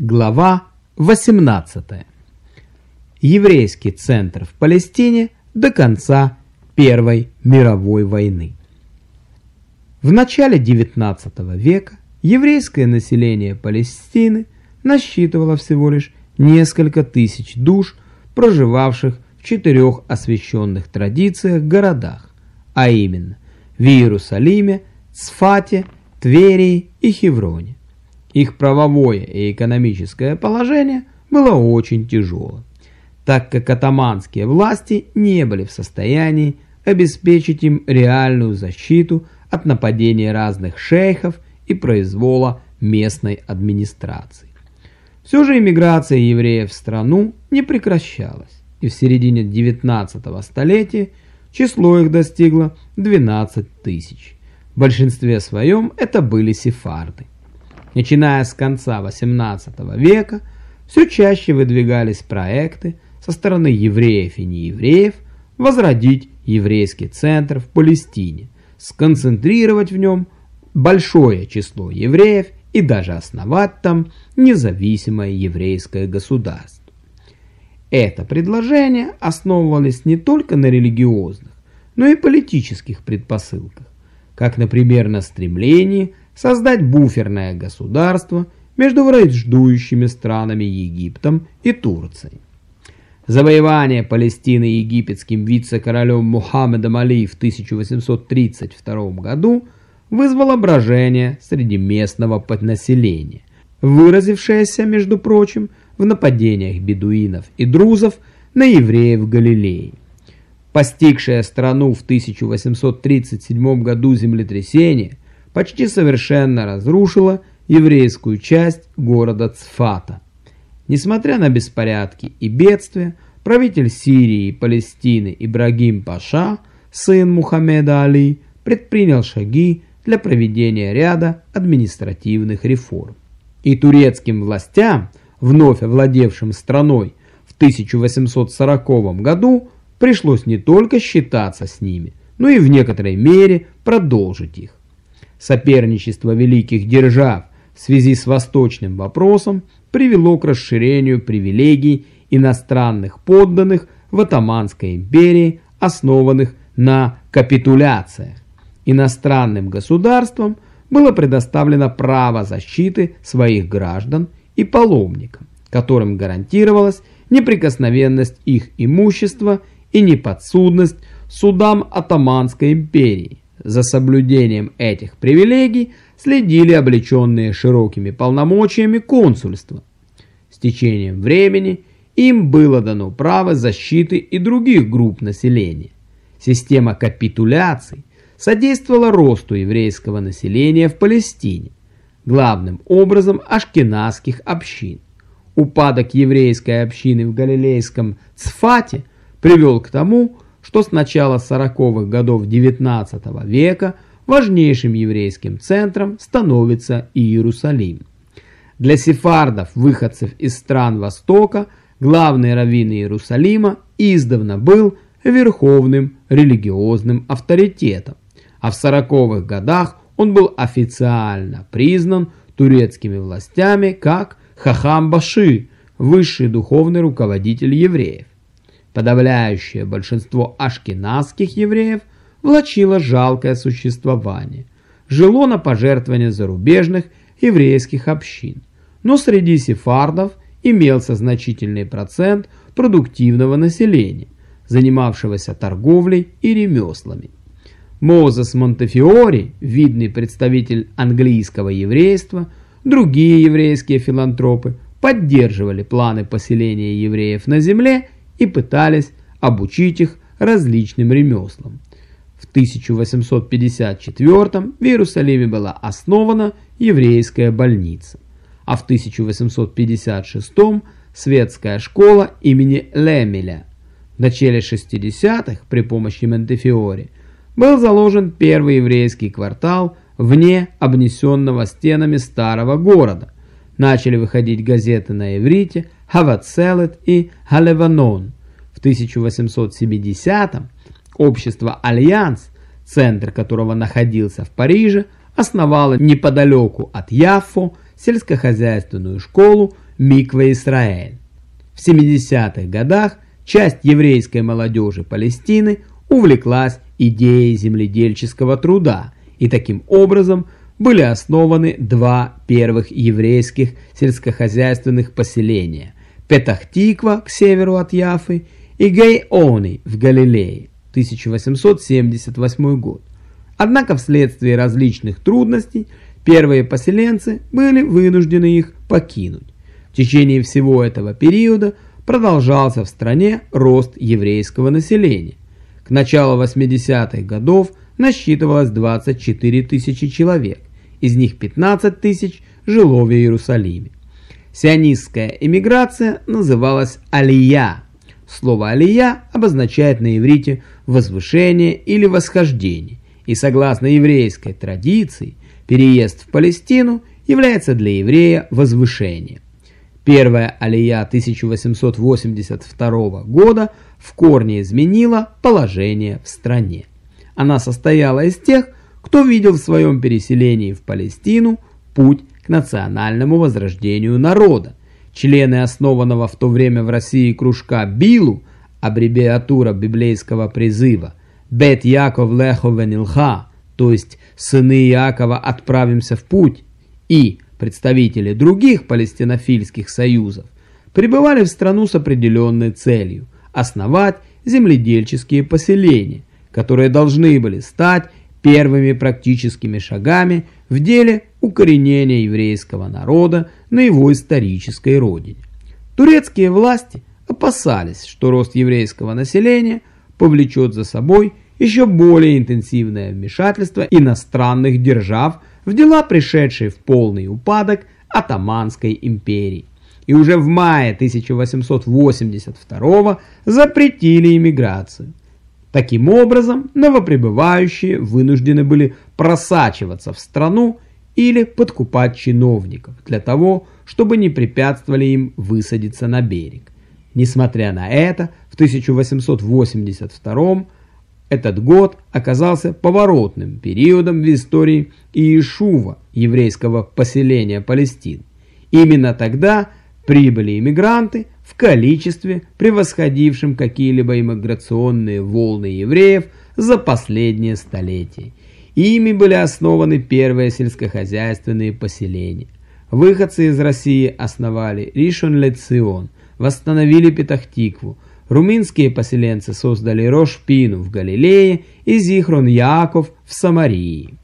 Глава 18. Еврейский центр в Палестине до конца Первой мировой войны. В начале XIX века еврейское население Палестины насчитывало всего лишь несколько тысяч душ, проживавших в четырех освященных традициях городах, а именно в Иерусалиме, Цфате, Тверии и Хевроне. Их правовое и экономическое положение было очень тяжелым, так как атаманские власти не были в состоянии обеспечить им реальную защиту от нападений разных шейхов и произвола местной администрации. Все же иммиграция евреев в страну не прекращалась, и в середине 19 столетия число их достигло 12 тысяч. В большинстве своем это были сефарды. Начиная с конца XVIII века, все чаще выдвигались проекты со стороны евреев и неевреев возродить еврейский центр в Палестине, сконцентрировать в нем большое число евреев и даже основать там независимое еврейское государство. Это предложение основывалось не только на религиозных, но и политических предпосылках, как, например, на стремлении создать буферное государство между враждующими странами Египтом и Турцией. Завоевание Палестины египетским вице-королем Мухаммедом Али в 1832 году вызвало брожение среди местного населения, выразившееся, между прочим, в нападениях бедуинов и друзов на евреев Галилеи. Постигшее страну в 1837 году землетрясение – почти совершенно разрушила еврейскую часть города Цфата. Несмотря на беспорядки и бедствия, правитель Сирии и Палестины Ибрагим Паша, сын Мухаммеда Али, предпринял шаги для проведения ряда административных реформ. И турецким властям, вновь овладевшим страной в 1840 году, пришлось не только считаться с ними, но и в некоторой мере продолжить их. Соперничество великих держав в связи с восточным вопросом привело к расширению привилегий иностранных подданных в Отоманской империи, основанных на капитуляциях. Иностранным государствам было предоставлено право защиты своих граждан и паломникам, которым гарантировалась неприкосновенность их имущества и неподсудность судам Отоманской империи. За соблюдением этих привилегий следили облеченные широкими полномочиями консульства. С течением времени им было дано право защиты и других групп населения. Система капитуляций содействовала росту еврейского населения в Палестине, главным образом ашкеназских общин. Упадок еврейской общины в галилейском Цфате привел к тому, что с начала 40-х годов XIX века важнейшим еврейским центром становится Иерусалим. Для сефардов, выходцев из стран Востока, главный раввин Иерусалима издавна был верховным религиозным авторитетом, а в 40-х годах он был официально признан турецкими властями как Хахам Баши, высший духовный руководитель евреев. Подавляющее большинство ашкеназских евреев влачило жалкое существование, жило на пожертвования зарубежных еврейских общин, но среди сефардов имелся значительный процент продуктивного населения, занимавшегося торговлей и ремеслами. Мозес Монтефиори, видный представитель английского еврейства, другие еврейские филантропы поддерживали планы поселения евреев на земле и пытались обучить их различным ремеслам. В 1854 в Иерусалиме была основана еврейская больница, а в 1856 светская школа имени Лемеля. В начале 60-х при помощи Монтефиори был заложен первый еврейский квартал вне обнесенного стенами старого города. Начали выходить газеты на иврите – Хавацелет и Халеванон. В 1870-м общество «Альянс», центр которого находился в Париже, основало неподалеку от Яффо сельскохозяйственную школу Миква Исраэль. В 70-х годах часть еврейской молодежи Палестины увлеклась идеей земледельческого труда, и таким образом были основаны два первых еврейских сельскохозяйственных поселения – Петахтиква к северу от Яфы и Гей-Они в Галилее, 1878 год. Однако вследствие различных трудностей первые поселенцы были вынуждены их покинуть. В течение всего этого периода продолжался в стране рост еврейского населения. К началу 80-х годов насчитывалось 24 тысячи человек, из них 15 тысяч жило в Иерусалиме. Сионистская эмиграция называлась «алия». Слово «алия» обозначает на иврите «возвышение» или «восхождение», и согласно еврейской традиции, переезд в Палестину является для еврея возвышением. Первая алия 1882 года в корне изменила положение в стране. Она состояла из тех, кто видел в своем переселении в Палестину путь национальному возрождению народа. Члены основанного в то время в России кружка Билу, аббревиатура библейского призыва «Бет Яков Леховен Илха», то есть «Сыны Иакова отправимся в путь», и представители других палестинофильских союзов, прибывали в страну с определенной целью – основать земледельческие поселения, которые должны были стать первыми практическими шагами в деле укоренения еврейского народа на его исторической родине. Турецкие власти опасались, что рост еврейского населения повлечет за собой еще более интенсивное вмешательство иностранных держав в дела, пришедшие в полный упадок Атаманской империи. И уже в мае 1882 запретили иммиграцию. Таким образом, новоприбывающие вынуждены были просачиваться в страну или подкупать чиновников для того, чтобы не препятствовали им высадиться на берег. Несмотря на это, в 1882 этот год оказался поворотным периодом в истории Иешува, еврейского поселения Палестины. Именно тогда прибыли иммигранты в количестве, превосходившем какие-либо иммиграционные волны евреев за последние столетия. Ими были основаны первые сельскохозяйственные поселения. Выходцы из России основали Ришон-Лецион, восстановили Петахтикву, Румынские поселенцы создали Рошпину в Галилее и Зихрон-Яков в Самарии.